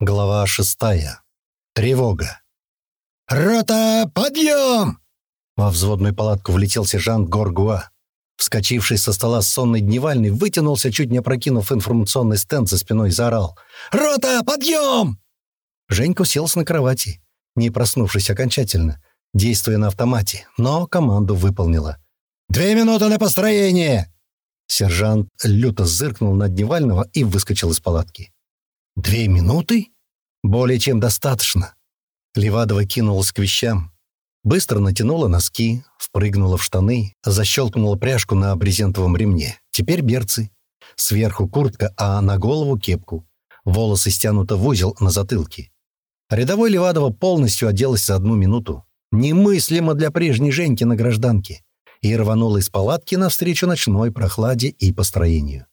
Глава шестая. Тревога. «Рота, подъем!» Во взводную палатку влетел сержант Горгуа. Вскочивший со стола сонный дневальный вытянулся, чуть не опрокинув информационный стенд за спиной, заорал. «Рота, подъем!» Женька уселся на кровати, не проснувшись окончательно, действуя на автомате, но команду выполнила. «Две минуты на построение!» Сержант люто зыркнул на дневального и выскочил из палатки. «Две минуты? Более чем достаточно». Левадова кинулась к вещам. Быстро натянула носки, впрыгнула в штаны, защелкнула пряжку на брезентовом ремне. Теперь берцы. Сверху куртка, а на голову кепку. Волосы стянуты в узел на затылке. Рядовой Левадова полностью оделась за одну минуту. Немыслимо для прежней Женьки на гражданке. И рванула из палатки навстречу ночной прохладе и построению.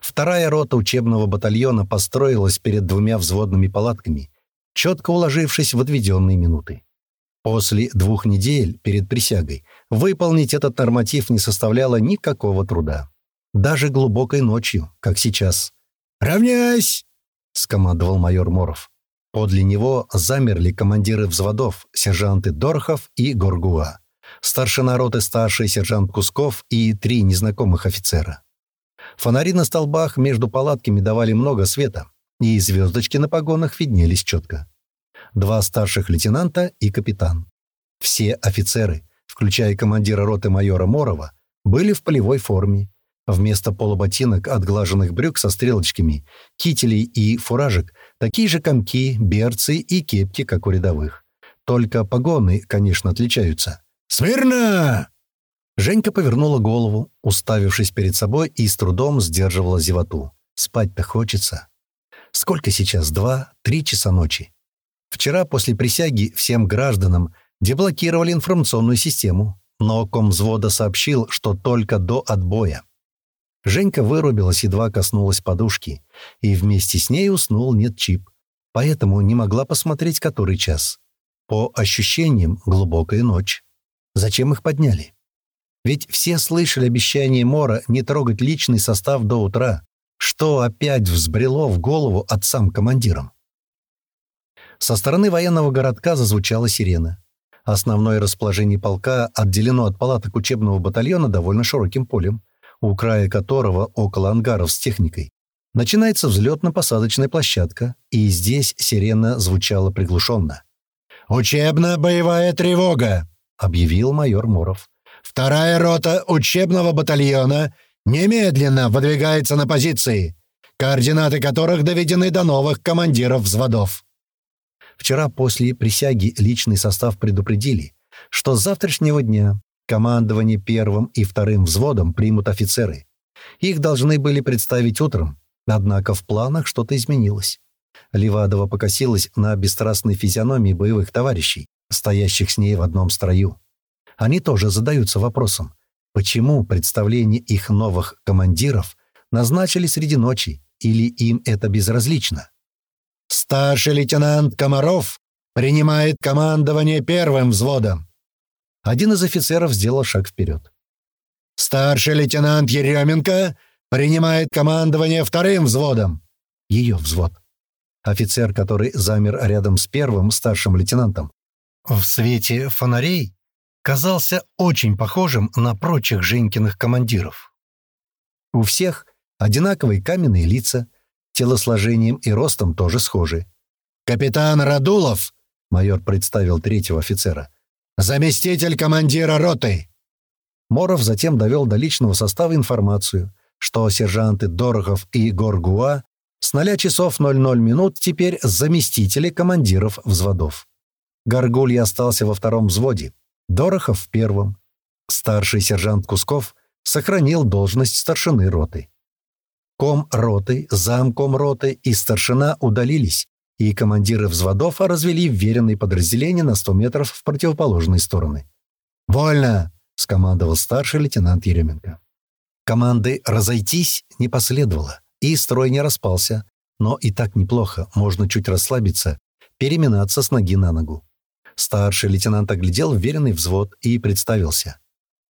Вторая рота учебного батальона построилась перед двумя взводными палатками, четко уложившись в отведенные минуты. После двух недель перед присягой выполнить этот норматив не составляло никакого труда. Даже глубокой ночью, как сейчас. «Равняйсь!» — скомандовал майор Моров. Подле него замерли командиры взводов, сержанты Дорохов и Горгуа, старшина роты старший сержант Кусков и три незнакомых офицера. Фонари на столбах между палатками давали много света, и звездочки на погонах виднелись четко. Два старших лейтенанта и капитан. Все офицеры, включая командира роты майора Морова, были в полевой форме. Вместо полуботинок, отглаженных брюк со стрелочками, кителей и фуражек, такие же комки, берцы и кепки, как у рядовых. Только погоны, конечно, отличаются. «Смирно!» Женька повернула голову, уставившись перед собой, и с трудом сдерживала зевоту. Спать-то хочется. Сколько сейчас? Два, три часа ночи. Вчера после присяги всем гражданам деблокировали информационную систему, но комвзвода сообщил, что только до отбоя. Женька вырубилась, едва коснулась подушки, и вместе с ней уснул нет чип, поэтому не могла посмотреть, который час. По ощущениям, глубокая ночь. Зачем их подняли? Ведь все слышали обещание Мора не трогать личный состав до утра, что опять взбрело в голову отцам-командирам. Со стороны военного городка зазвучала сирена. Основное расположение полка отделено от палаток учебного батальона довольно широким полем, у края которого, около ангаров с техникой, начинается взлетно-посадочная площадка, и здесь сирена звучала приглушенно. «Учебно-боевая тревога!» — объявил майор Муров. Вторая рота учебного батальона немедленно выдвигается на позиции, координаты которых доведены до новых командиров взводов. Вчера после присяги личный состав предупредили, что с завтрашнего дня командование первым и вторым взводом примут офицеры. Их должны были представить утром, однако в планах что-то изменилось. Левадова покосилась на бесстрастной физиономии боевых товарищей, стоящих с ней в одном строю. Они тоже задаются вопросом, почему представление их новых командиров назначили среди ночи, или им это безразлично? «Старший лейтенант Комаров принимает командование первым взводом». Один из офицеров сделал шаг вперед. «Старший лейтенант Еременко принимает командование вторым взводом». Ее взвод. Офицер, который замер рядом с первым старшим лейтенантом. В свете фонарей казался очень похожим на прочих Женькиных командиров. У всех одинаковые каменные лица, телосложением и ростом тоже схожи. «Капитан Радулов», — майор представил третьего офицера, — «заместитель командира роты». Моров затем довел до личного состава информацию, что сержанты Дорохов и Горгуа с 0 часов 00 минут теперь заместители командиров взводов. Горгулья остался во втором взводе, Дорохов в первом. Старший сержант Кусков сохранил должность старшины роты. Ком роты, замком роты и старшина удалились, и командиры взводов развели вверенные подразделения на 100 метров в противоположные стороны. «Вольно!» — скомандовал старший лейтенант Еременко. Команды «разойтись» не последовало, и строй не распался, но и так неплохо, можно чуть расслабиться, переминаться с ноги на ногу. Старший лейтенант оглядел вверенный взвод и представился.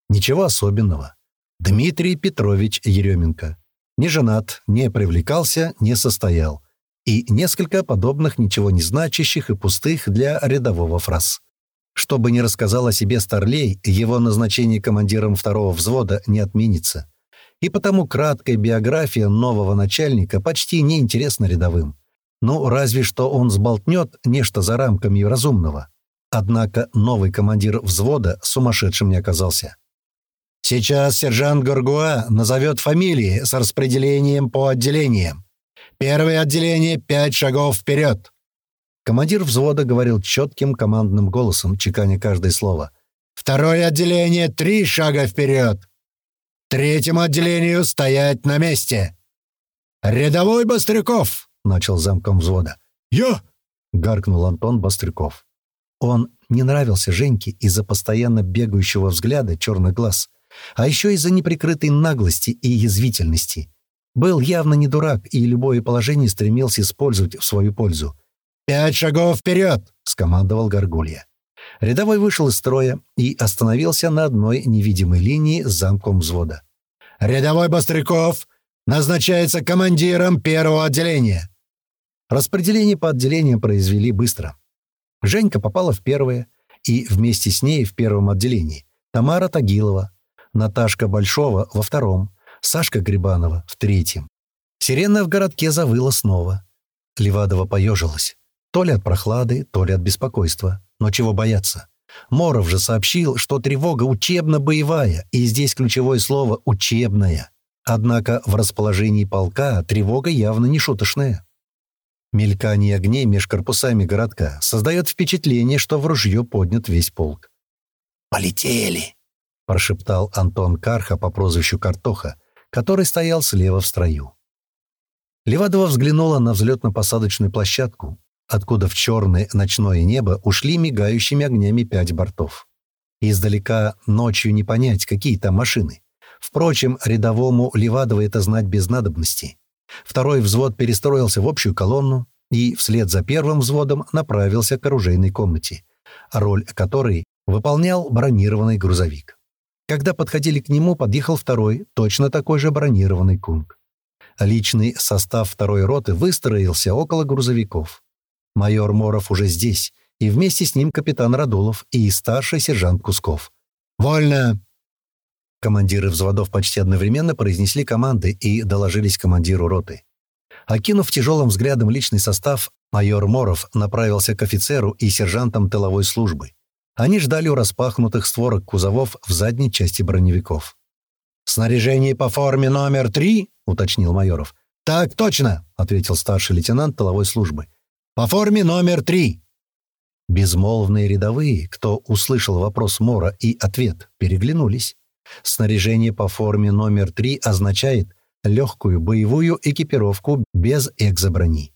Ничего особенного. Дмитрий Петрович Еременко. Не женат, не привлекался, не состоял. и несколько подобных ничего не значащих и пустых для рядового фраз. Чтобы не рассказал о себе Старлей, его назначение командиром второго взвода не отменится. И потому краткая биография нового начальника почти не интересна рядовым. Ну, разве что он сболтнет нечто за рамками разумного. Однако новый командир взвода сумасшедшим не оказался. «Сейчас сержант Горгуа назовет фамилии с распределением по отделениям. Первое отделение — пять шагов вперед!» Командир взвода говорил четким командным голосом, чеканя каждое слово. «Второе отделение — три шага вперед! Третьему отделению стоять на месте!» «Рядовой Бостряков!» — начал замком взвода. «Я!» — гаркнул Антон Бостряков. Он не нравился Женьке из-за постоянно бегающего взгляда черных глаз, а еще из-за неприкрытой наглости и язвительности. Был явно не дурак и любое положение стремился использовать в свою пользу. «Пять шагов вперед!» — скомандовал Горгулья. Рядовой вышел из строя и остановился на одной невидимой линии с замком взвода. «Рядовой Бостряков назначается командиром первого отделения!» Распределение по отделениям произвели быстро. Женька попала в первое, и вместе с ней в первом отделении Тамара Тагилова, Наташка Большова во втором, Сашка Грибанова в третьем. Сирена в городке завыла снова. Левадова поежилась. То ли от прохлады, то ли от беспокойства. Но чего бояться? Моров же сообщил, что тревога учебно-боевая, и здесь ключевое слово «учебная». Однако в расположении полка тревога явно не шуточная. Мелькание огней меж корпусами городка создает впечатление, что в ружье поднят весь полк. «Полетели!» — прошептал Антон Карха по прозвищу Картоха, который стоял слева в строю. Левадова взглянула на взлетно-посадочную площадку, откуда в черное ночное небо ушли мигающими огнями пять бортов. Издалека ночью не понять, какие там машины. Впрочем, рядовому Левадова это знать без надобности. Второй взвод перестроился в общую колонну и вслед за первым взводом направился к оружейной комнате, роль которой выполнял бронированный грузовик. Когда подходили к нему, подъехал второй, точно такой же бронированный кунг. Личный состав второй роты выстроился около грузовиков. Майор Моров уже здесь, и вместе с ним капитан Радулов и старший сержант Кусков. «Вольно!» Командиры взводов почти одновременно произнесли команды и доложились командиру роты. Окинув тяжелым взглядом личный состав, майор Моров направился к офицеру и сержантам тыловой службы. Они ждали у распахнутых створок кузовов в задней части броневиков. «Снаряжение по форме номер три?» — уточнил Майоров. «Так точно», — ответил старший лейтенант тыловой службы. «По форме номер три». Безмолвные рядовые, кто услышал вопрос Мора и ответ, переглянулись. Снаряжение по форме номер три означает легкую боевую экипировку без экзоброни.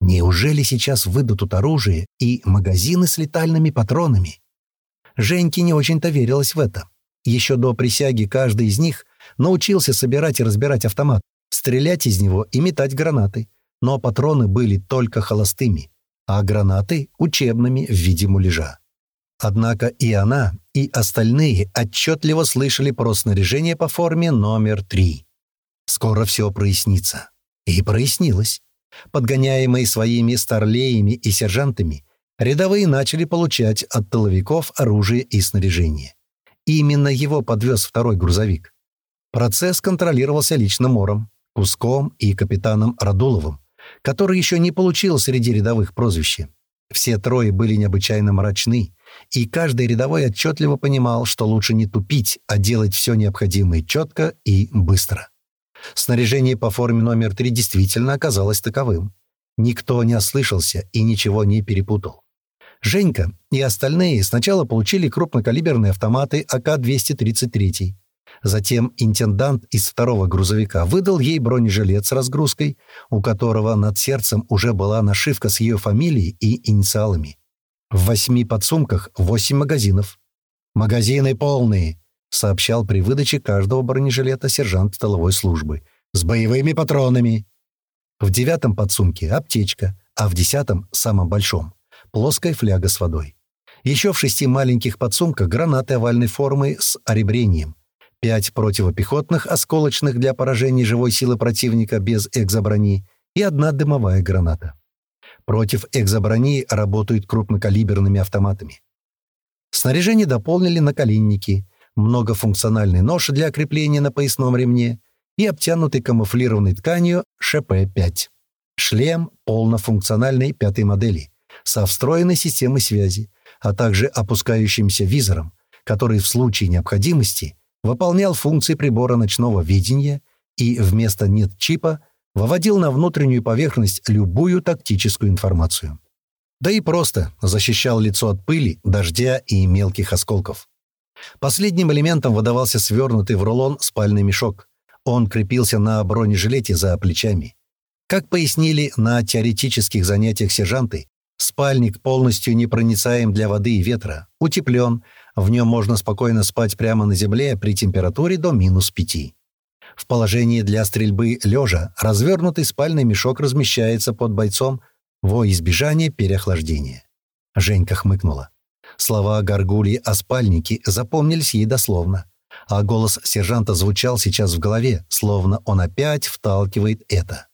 Неужели сейчас выдадут оружие и магазины с летальными патронами? Женьке не очень-то верилось в это. Еще до присяги каждый из них научился собирать и разбирать автомат, стрелять из него и метать гранаты. Но патроны были только холостыми, а гранаты — учебными в виде муляжа. Однако и она, и остальные отчетливо слышали про снаряжение по форме номер три. Скоро все прояснится. И прояснилось. Подгоняемые своими старлеями и сержантами, рядовые начали получать от тыловиков оружие и снаряжение. Именно его подвез второй грузовик. Процесс контролировался лично Мором, Куском и капитаном Радуловым, который еще не получил среди рядовых прозвище. Все трое были необычайно мрачны, и каждый рядовой отчетливо понимал, что лучше не тупить, а делать все необходимое четко и быстро. Снаряжение по форме номер три действительно оказалось таковым. Никто не ослышался и ничего не перепутал. Женька и остальные сначала получили крупнокалиберные автоматы АК-233. Затем интендант из второго грузовика выдал ей бронежилет с разгрузкой, у которого над сердцем уже была нашивка с ее фамилией и инициалами. В восьми подсумках восемь магазинов. «Магазины полные», — сообщал при выдаче каждого бронежилета сержант тыловой службы. «С боевыми патронами». В девятом подсумке — аптечка, а в десятом, самом большом, плоская фляга с водой. Еще в шести маленьких подсумках гранаты овальной формы с оребрением. Пять противопехотных осколочных для поражения живой силы противника без экзоброни и одна дымовая граната. Против экзоброни работают крупнокалиберными автоматами. Снаряжение дополнили наколенники, многофункциональный нож для крепления на поясном ремне и обтянутый камуфлированной тканью ШП-5. Шлем полнофункциональной пятой модели со встроенной системой связи, а также опускающимся визором, который в случае необходимости выполнял функции прибора ночного видения и вместо нет-чипа выводил на внутреннюю поверхность любую тактическую информацию. Да и просто защищал лицо от пыли, дождя и мелких осколков. Последним элементом выдавался свернутый в рулон спальный мешок. Он крепился на бронежилете за плечами. Как пояснили на теоретических занятиях сержанты, спальник полностью непроницаем для воды и ветра, утеплен, в нем можно спокойно спать прямо на земле при температуре до минус пяти. В положении для стрельбы лежа развернутый спальный мешок размещается под бойцом во избежание переохлаждения. Женька хмыкнула. Слова горгульи о спальнике запомнились ей дословно, а голос сержанта звучал сейчас в голове, словно он опять вталкивает это.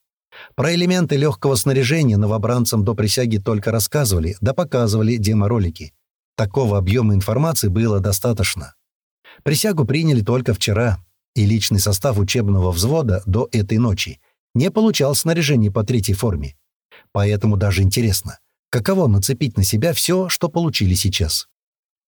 Про элементы легкого снаряжения новобранцам до присяги только рассказывали, да показывали деморолики. Такого объема информации было достаточно. Присягу приняли только вчера, и личный состав учебного взвода до этой ночи не получал снаряжение по третьей форме. Поэтому даже интересно, каково нацепить на себя все, что получили сейчас.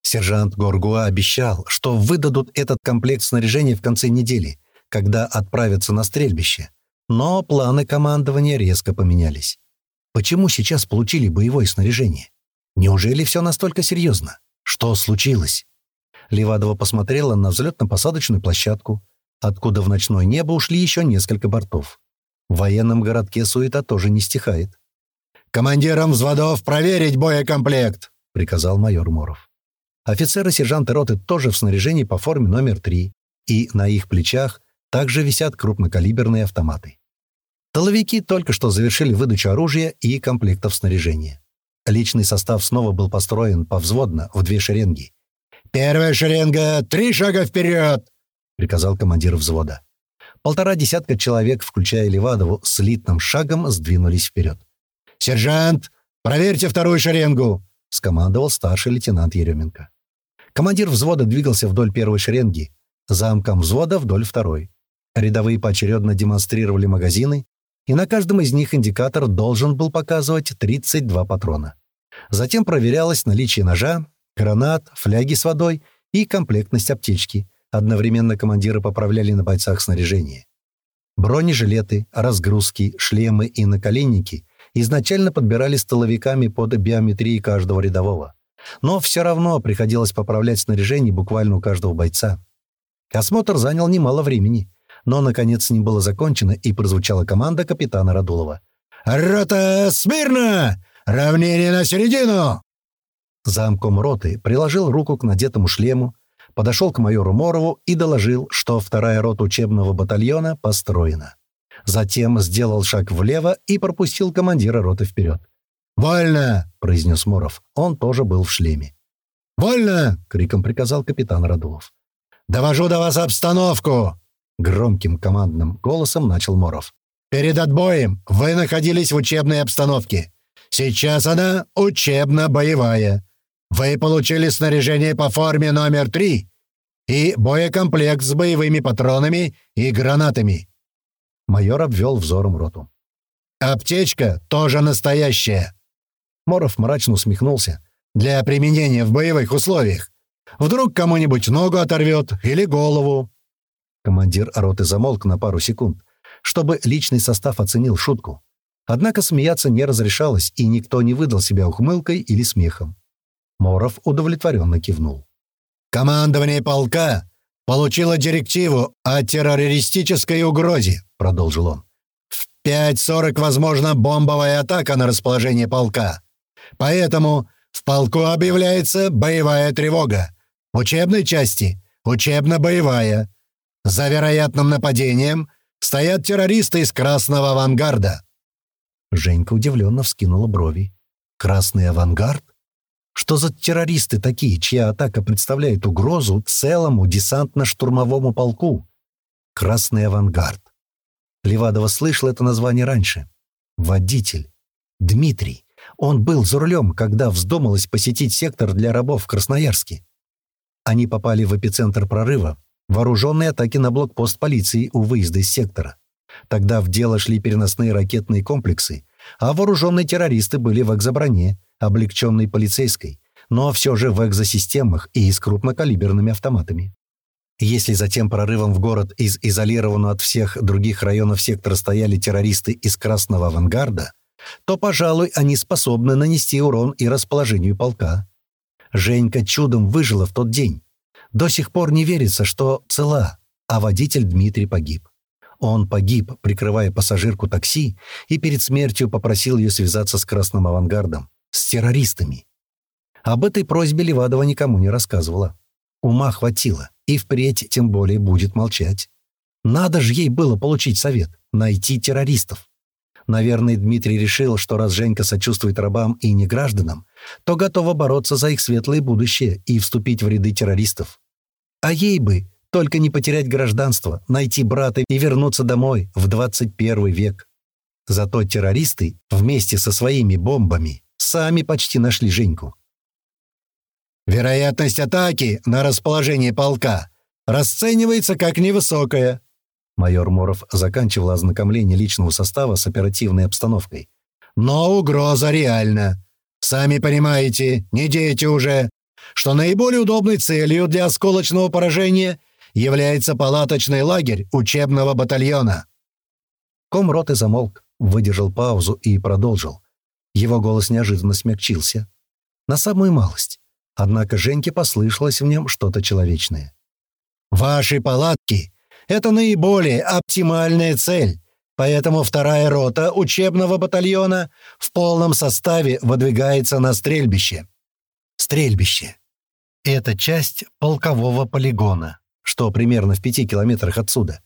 Сержант Горгуа обещал, что выдадут этот комплект снаряжения в конце недели, когда отправятся на стрельбище. Но планы командования резко поменялись. Почему сейчас получили боевое снаряжение? Неужели все настолько серьезно? Что случилось? Левадова посмотрела на взлетно-посадочную площадку, откуда в ночное небо ушли еще несколько бортов. В военном городке суета тоже не стихает. «Командирам взводов проверить боекомплект!» — приказал майор Моров. Офицеры сержанты роты тоже в снаряжении по форме номер 3, и на их плечах также висят крупнокалиберные автоматы. Толовики только что завершили выдачу оружия и комплектов снаряжения. Личный состав снова был построен повзводно в две шеренги. «Первая шеренга — три шага вперед!» — приказал командир взвода. Полтора десятка человек, включая Левадову, слитным шагом сдвинулись вперед. «Сержант, проверьте вторую шеренгу!» — скомандовал старший лейтенант Еременко. Командир взвода двигался вдоль первой шеренги, замком взвода вдоль второй. Рядовые поочередно демонстрировали магазины, и на каждом из них индикатор должен был показывать 32 патрона. Затем проверялось наличие ножа, гранат, фляги с водой и комплектность аптечки. Одновременно командиры поправляли на бойцах снаряжение. Бронежилеты, разгрузки, шлемы и наколенники изначально подбирали столовиками под биометрией каждого рядового. Но все равно приходилось поправлять снаряжение буквально у каждого бойца. Осмотр занял немало времени но, наконец, ним было закончено, и прозвучала команда капитана Радулова. «Рота, смирно! Равнение на середину!» Замком роты приложил руку к надетому шлему, подошел к майору Морову и доложил, что вторая рота учебного батальона построена. Затем сделал шаг влево и пропустил командира роты вперед. «Вольно!» — произнес Моров. Он тоже был в шлеме. «Вольно!» — криком приказал капитан Радулов. «Довожу до вас обстановку!» Громким командным голосом начал Моров. «Перед отбоем вы находились в учебной обстановке. Сейчас она учебно-боевая. Вы получили снаряжение по форме номер три и боекомплект с боевыми патронами и гранатами». Майор обвел взором роту. «Аптечка тоже настоящая». Моров мрачно усмехнулся. «Для применения в боевых условиях. Вдруг кому-нибудь ногу оторвет или голову. Командир роты замолк на пару секунд, чтобы личный состав оценил шутку. Однако смеяться не разрешалось, и никто не выдал себя ухмылкой или смехом. Моров удовлетворенно кивнул. «Командование полка получило директиву о террористической угрозе», — продолжил он. «В 5.40 возможна бомбовая атака на расположение полка. Поэтому в полку объявляется боевая тревога. В учебной части — учебно-боевая. За вероятным нападением стоят террористы из Красного Авангарда». Женька удивленно вскинула брови. «Красный Авангард? Что за террористы такие, чья атака представляет угрозу целому десантно-штурмовому полку? Красный Авангард. Левадова слышал это название раньше. Водитель. Дмитрий. Он был за рулем, когда вздумалось посетить сектор для рабов в Красноярске. Они попали в эпицентр прорыва, вооруженные атаки на блокпост полиции у выезда из сектора. Тогда в дело шли переносные ракетные комплексы, а вооруженные террористы были в экзоброне, облегченной полицейской, но все же в экзосистемах и с крупнокалиберными автоматами. Если за тем прорывом в город из изолированного от всех других районов сектора стояли террористы из Красного авангарда, то, пожалуй, они способны нанести урон и расположению полка. Женька чудом выжила в тот день. До сих пор не верится, что цела, а водитель Дмитрий погиб. Он погиб, прикрывая пассажирку такси, и перед смертью попросил ее связаться с Красным авангардом, с террористами. Об этой просьбе Левадова никому не рассказывала. Ума хватило, и впредь тем более будет молчать. Надо же ей было получить совет — найти террористов. Наверное, Дмитрий решил, что раз Женька сочувствует рабам и негражданам, то готова бороться за их светлое будущее и вступить в ряды террористов. А ей бы только не потерять гражданство, найти брата и вернуться домой в 21 век. Зато террористы вместе со своими бомбами сами почти нашли Женьку. Вероятность атаки на расположение полка расценивается как невысокая. Майор Моров заканчивал ознакомление личного состава с оперативной обстановкой. Но угроза реальна. Сами понимаете, не дети уже, что наиболее удобной целью для осколочного поражения является палаточный лагерь учебного батальона. Комроты замолк, выдержал паузу и продолжил. Его голос неожиданно смягчился. На самую малость. Однако Женьке послышалось в нем что-то человечное. «Ваши палатки — это наиболее оптимальная цель, поэтому вторая рота учебного батальона в полном составе выдвигается на стрельбище». Стрельбище. Это часть полкового полигона, что примерно в пяти километрах отсюда.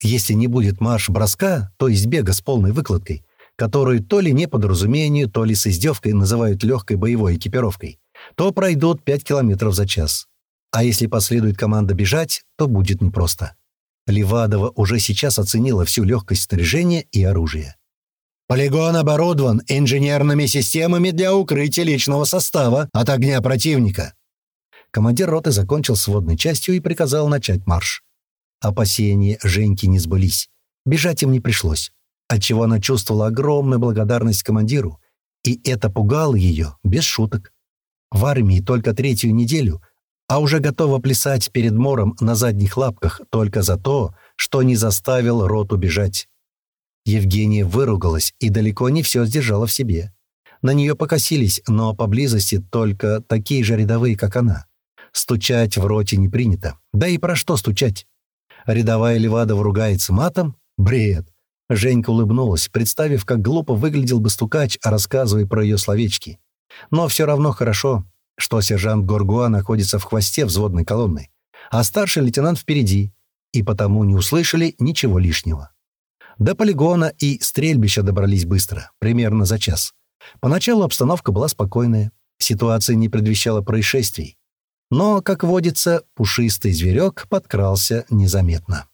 Если не будет марш-броска, то есть бега с полной выкладкой, которую то ли не по неподразумению, то ли с издевкой называют легкой боевой экипировкой, то пройдут 5 километров за час. А если последует команда бежать, то будет непросто. Левадова уже сейчас оценила всю легкость снаряжения и оружия. Полигон оборудован инженерными системами для укрытия личного состава от огня противника. Командир роты закончил сводной частью и приказал начать марш. Опасения Женьки не сбылись. Бежать им не пришлось, отчего она чувствовала огромную благодарность командиру, и это пугало ее без шуток. В армии только третью неделю, а уже готова плясать перед мором на задних лапках только за то, что не заставил рот убежать. Евгения выругалась и далеко не все сдержала в себе. На нее покосились, но поблизости только такие же рядовые, как она. Стучать в роте не принято. Да и про что стучать? Рядовая Левадова ругается матом? Бред. Женька улыбнулась, представив, как глупо выглядел бы стукач, рассказывая про ее словечки. Но все равно хорошо, что сержант Горгуа находится в хвосте взводной колонны, а старший лейтенант впереди, и потому не услышали ничего лишнего. До полигона и стрельбища добрались быстро, примерно за час. Поначалу обстановка была спокойная, ситуация не предвещала происшествий. Но, как водится, пушистый зверек подкрался незаметно.